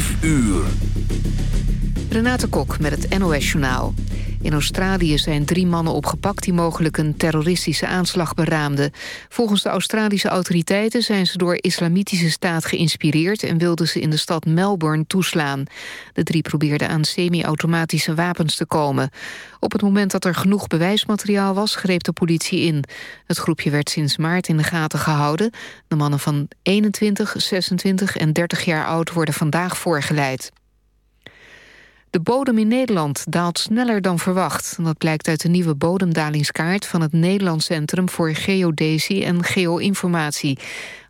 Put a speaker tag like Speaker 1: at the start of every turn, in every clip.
Speaker 1: 5 uur.
Speaker 2: Renate Kok met het NOS Journaal. In Australië zijn drie mannen opgepakt die mogelijk een terroristische aanslag beraamden. Volgens de Australische autoriteiten zijn ze door islamitische staat geïnspireerd... en wilden ze in de stad Melbourne toeslaan. De drie probeerden aan semi-automatische wapens te komen. Op het moment dat er genoeg bewijsmateriaal was, greep de politie in. Het groepje werd sinds maart in de gaten gehouden. De mannen van 21, 26 en 30 jaar oud worden vandaag voorgeleid. De bodem in Nederland daalt sneller dan verwacht. Dat blijkt uit de nieuwe bodemdalingskaart... van het Nederlands Centrum voor Geodesie en Geoinformatie.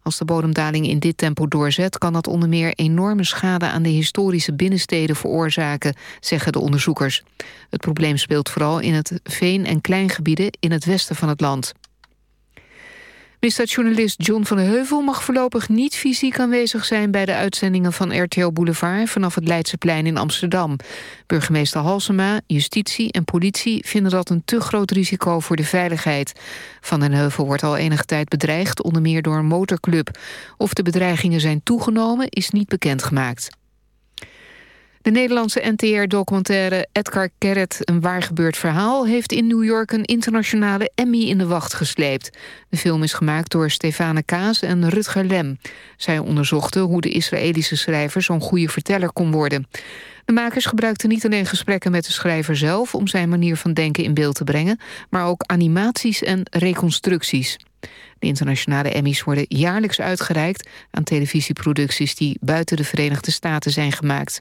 Speaker 2: Als de bodemdaling in dit tempo doorzet... kan dat onder meer enorme schade aan de historische binnensteden veroorzaken... zeggen de onderzoekers. Het probleem speelt vooral in het veen- en kleingebieden... in het westen van het land. Misdaadjournalist John van de Heuvel mag voorlopig niet fysiek aanwezig zijn bij de uitzendingen van RTL Boulevard vanaf het Leidseplein in Amsterdam. Burgemeester Halsema, justitie en politie vinden dat een te groot risico voor de veiligheid. Van den Heuvel wordt al enige tijd bedreigd, onder meer door een motorclub. Of de bedreigingen zijn toegenomen is niet bekendgemaakt. De Nederlandse NTR-documentaire Edgar Keret, een waargebeurd verhaal... heeft in New York een internationale Emmy in de wacht gesleept. De film is gemaakt door Stefane Kaas en Rutger Lem. Zij onderzochten hoe de Israëlische schrijver zo'n goede verteller kon worden. De makers gebruikten niet alleen gesprekken met de schrijver zelf... om zijn manier van denken in beeld te brengen... maar ook animaties en reconstructies. De internationale Emmys worden jaarlijks uitgereikt... aan televisieproducties die buiten de Verenigde Staten zijn gemaakt.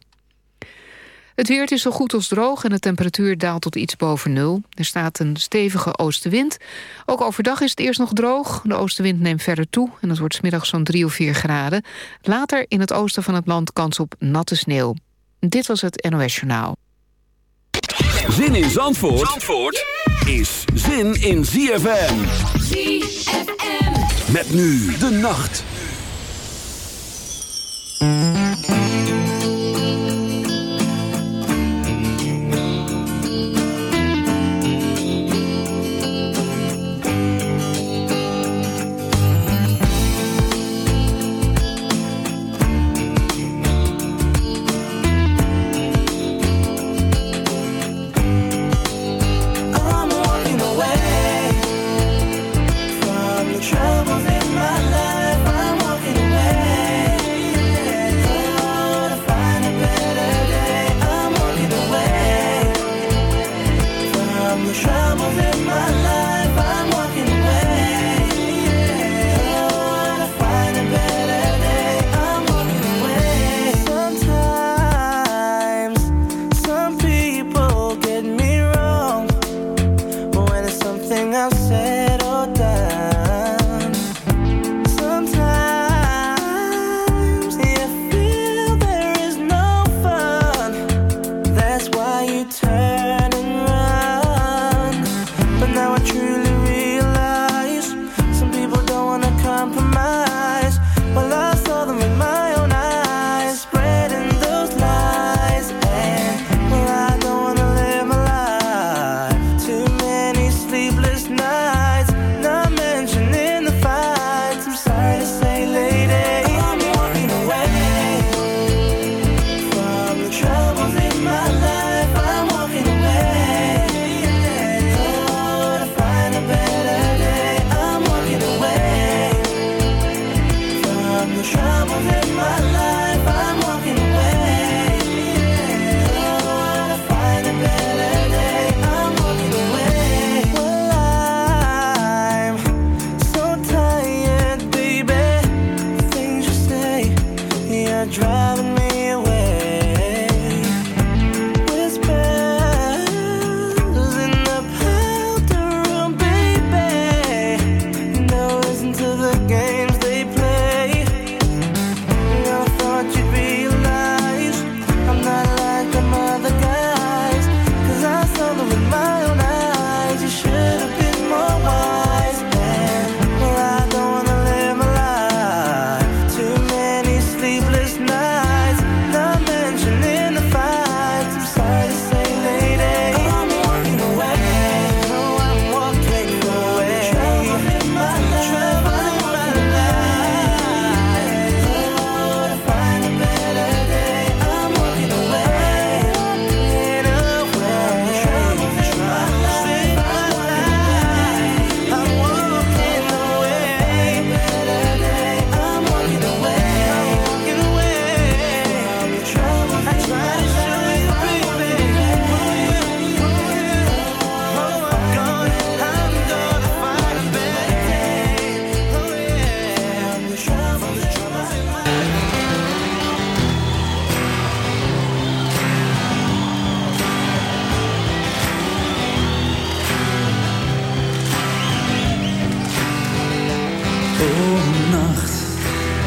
Speaker 2: Het weer is zo goed als droog en de temperatuur daalt tot iets boven nul. Er staat een stevige oostenwind. Ook overdag is het eerst nog droog. De oostenwind neemt verder toe en het wordt smiddag zo'n 3 of 4 graden. Later in het oosten van het land kans op natte sneeuw. Dit was het NOS Journaal.
Speaker 1: Zin in Zandvoort, Zandvoort is zin in ZFM. ZFM. Met nu de nacht.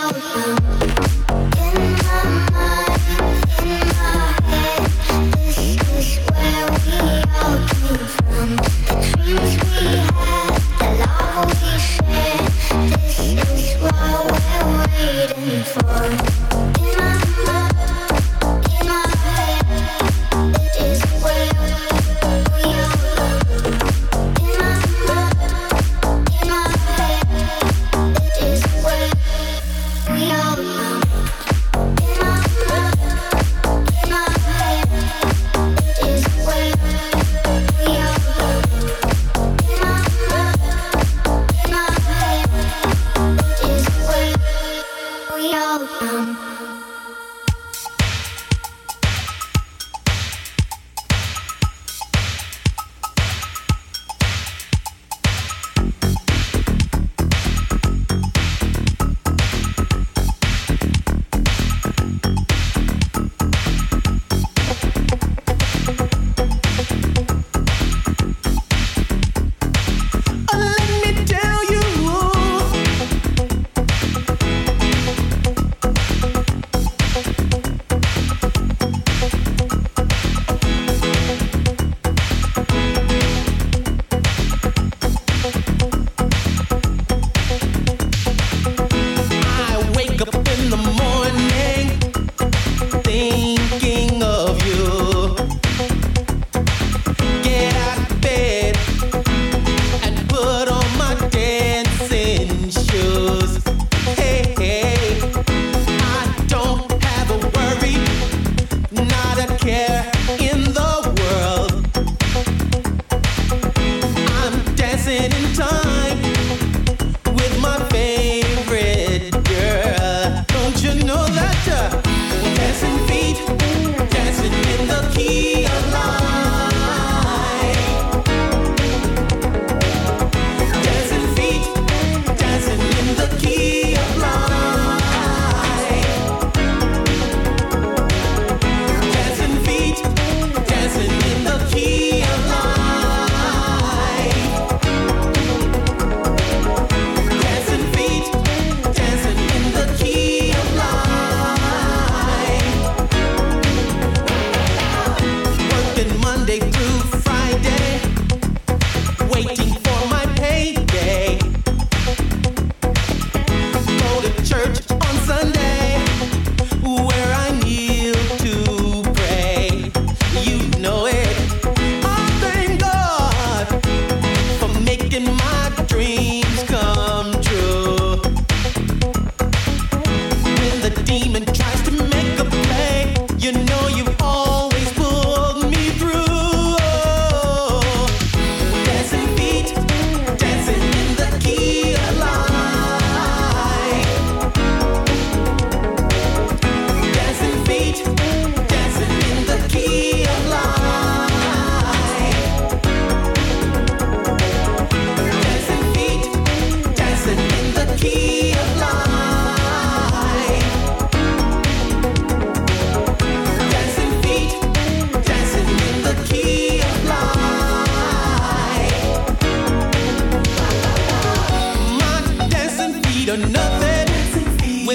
Speaker 3: out.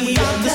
Speaker 3: without the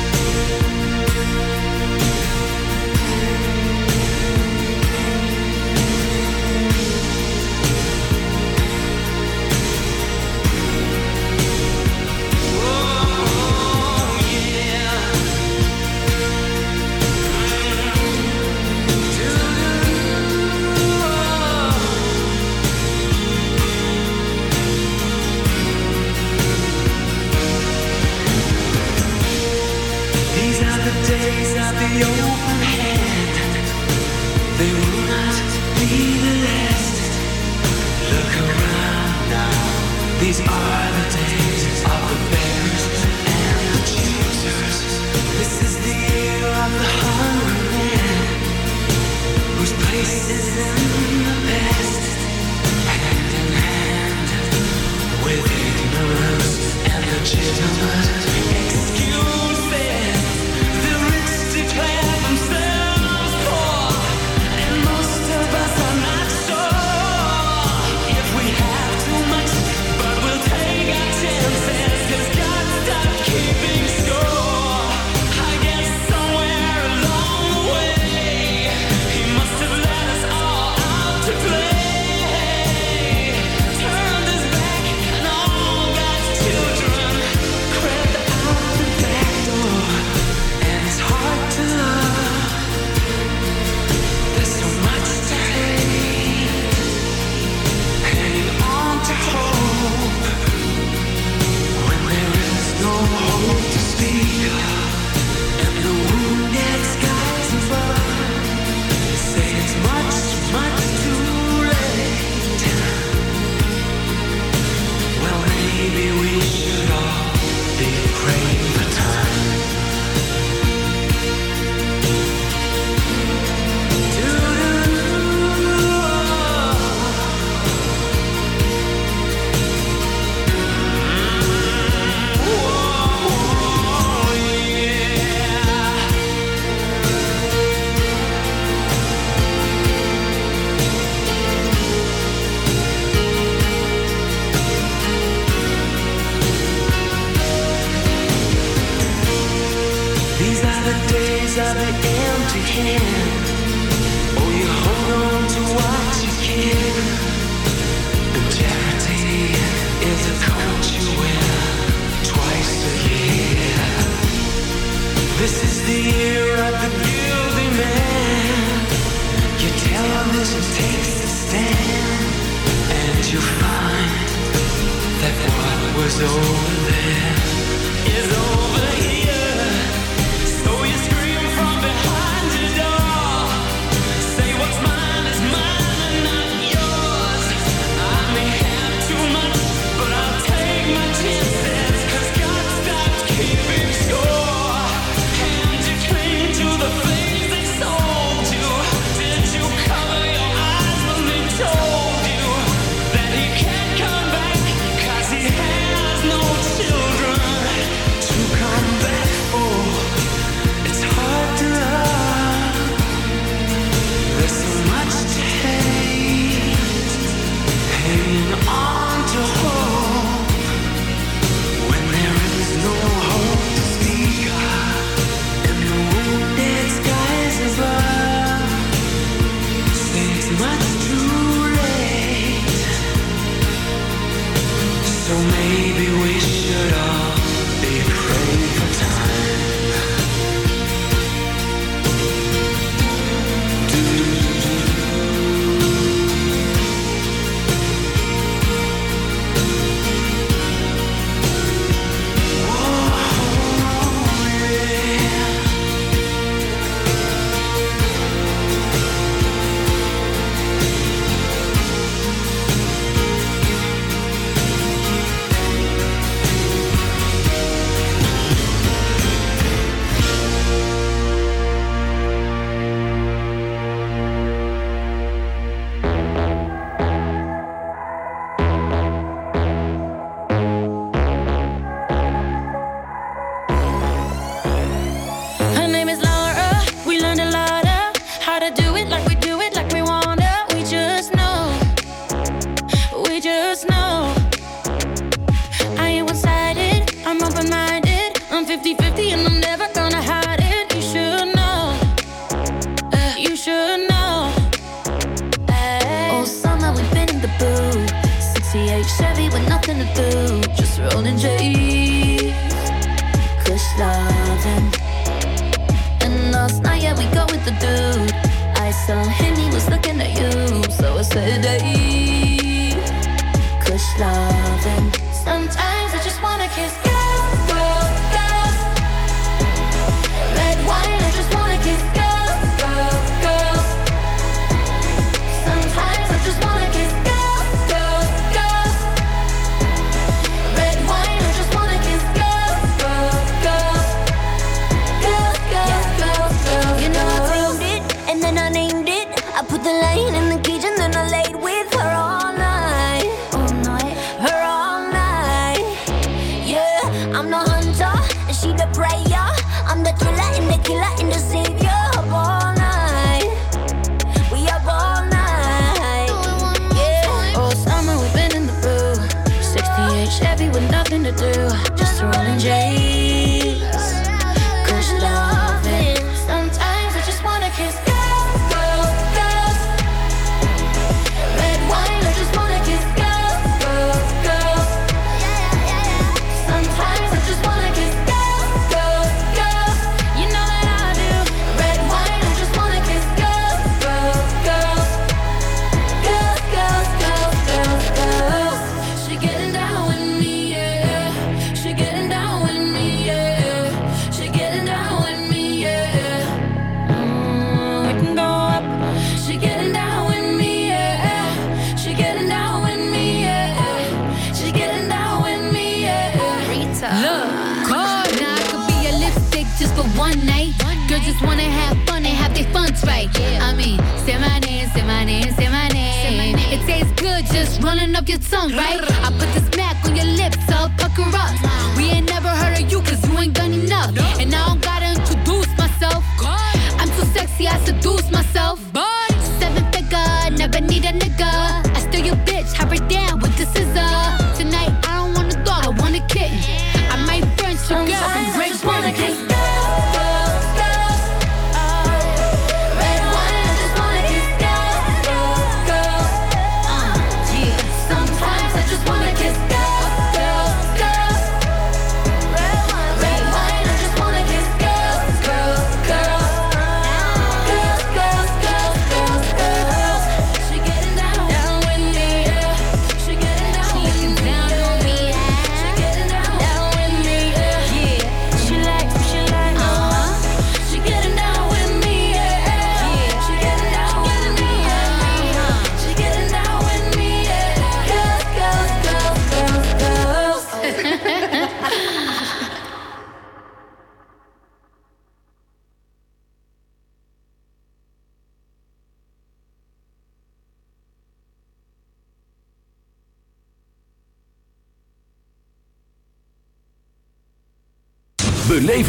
Speaker 4: the open hand, they will not be the last. Look around now, these are the
Speaker 5: days of the bearers and the choosers. This is the year of the hungry
Speaker 4: man, whose place is in the
Speaker 5: past.
Speaker 4: Hand in hand with
Speaker 6: ignorance and
Speaker 7: legitimate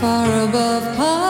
Speaker 8: Far above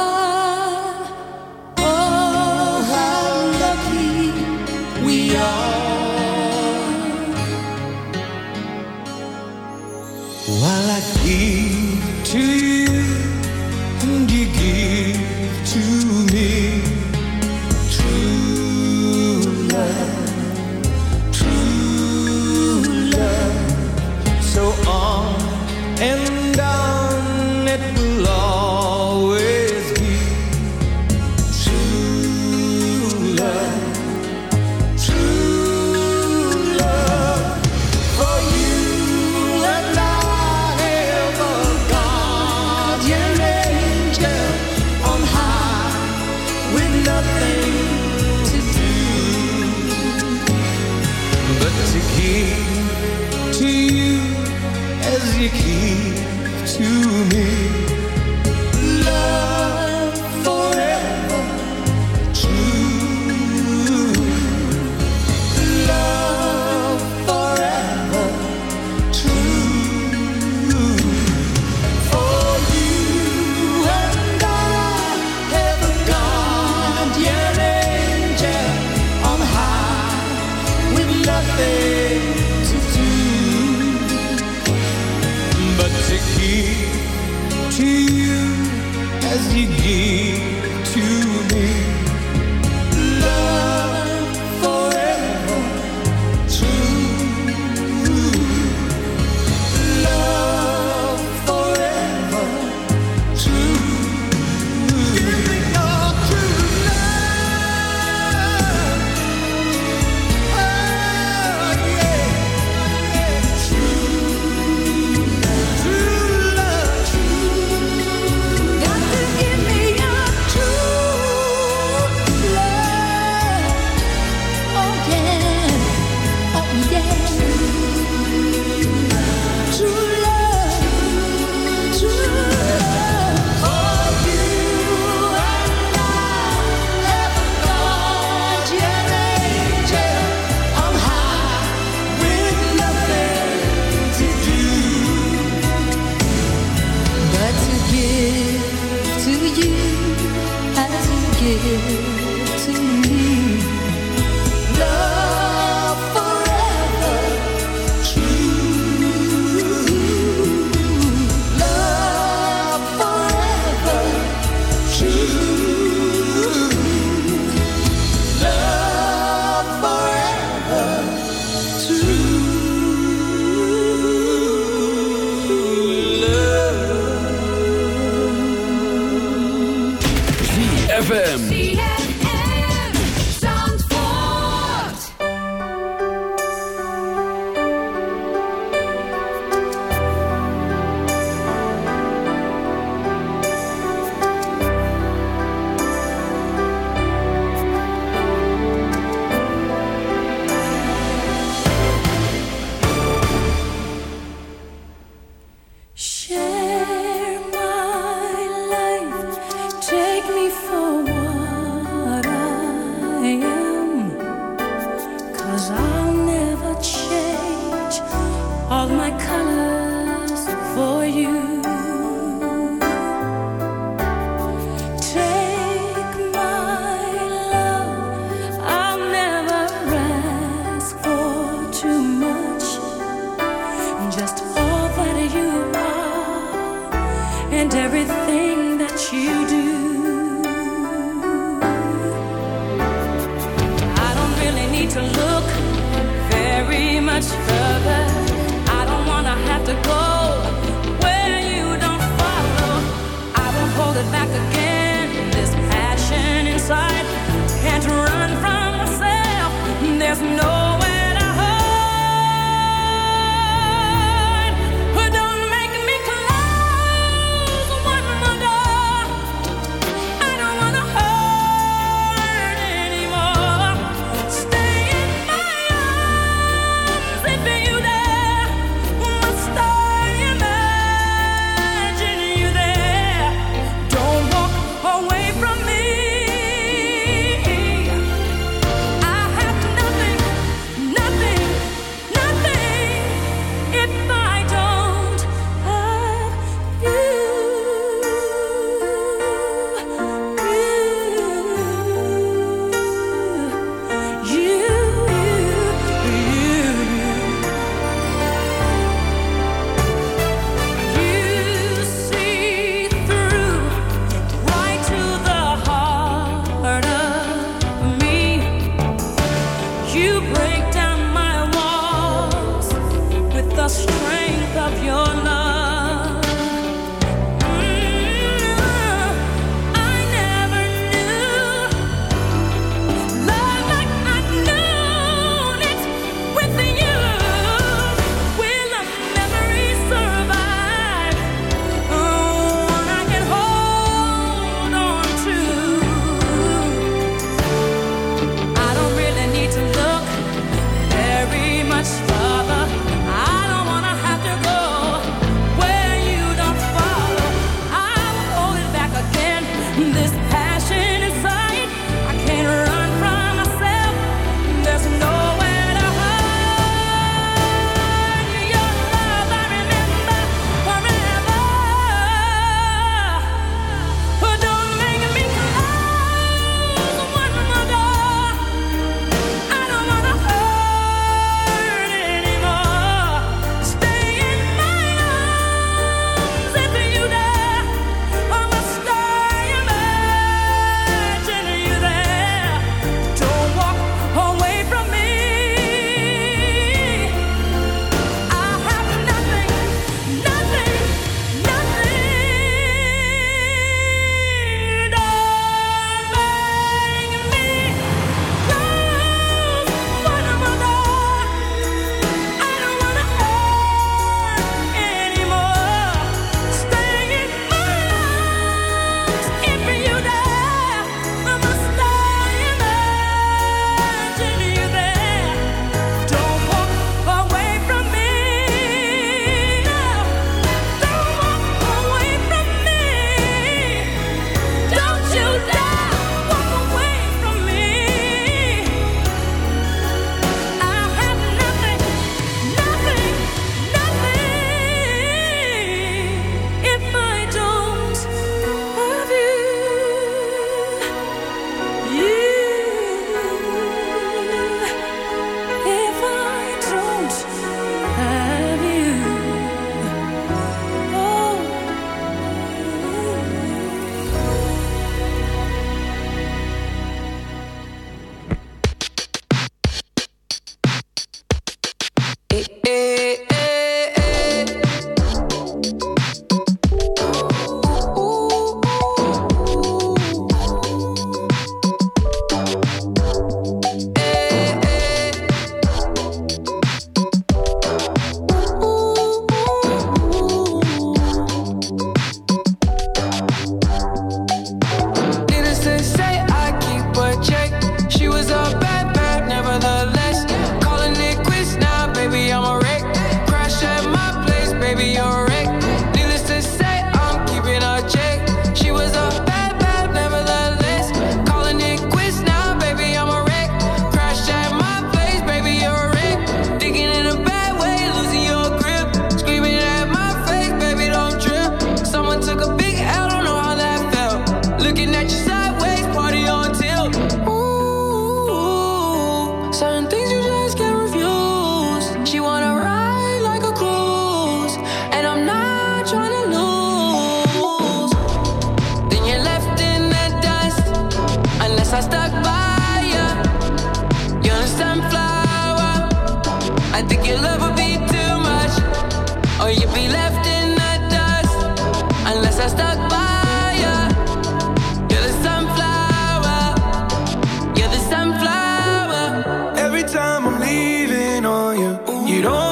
Speaker 8: You don't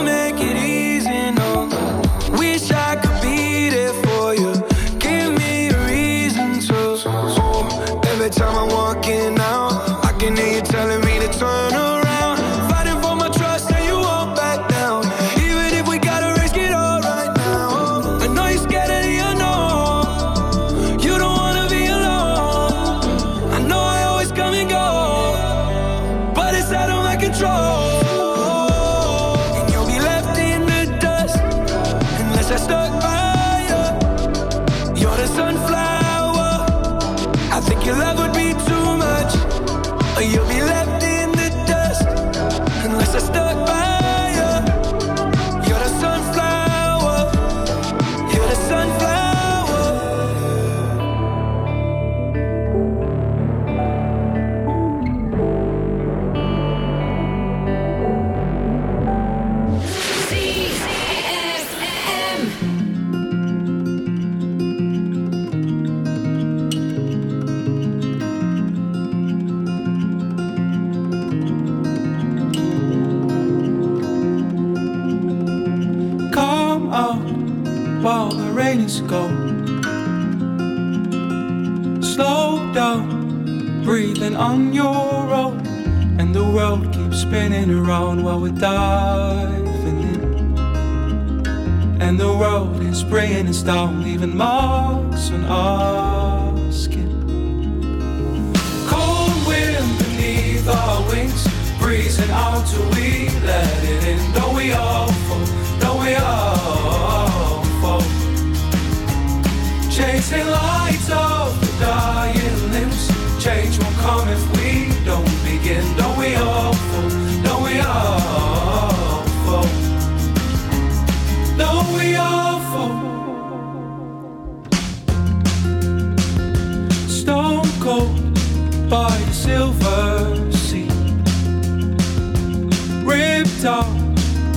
Speaker 8: stone, leaving marks on our skin. Cold wind beneath our wings, breezing out till we let it in. Don't we all fall? Don't we all fall? Chasing lights of the dark.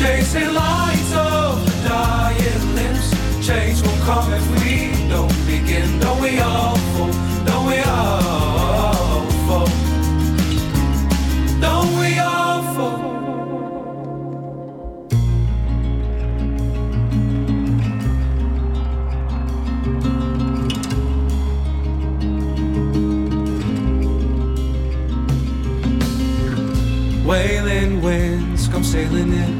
Speaker 9: Chasing lights of dying limbs. Change will come if we don't begin. Don't we all fall? Don't we all fall? Don't we all fall? Wailing winds come sailing in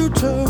Speaker 10: you
Speaker 11: turn.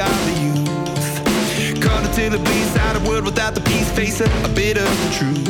Speaker 11: we are the youth. Caught until it bleeds out of world without the peace, facing a bit of the truth.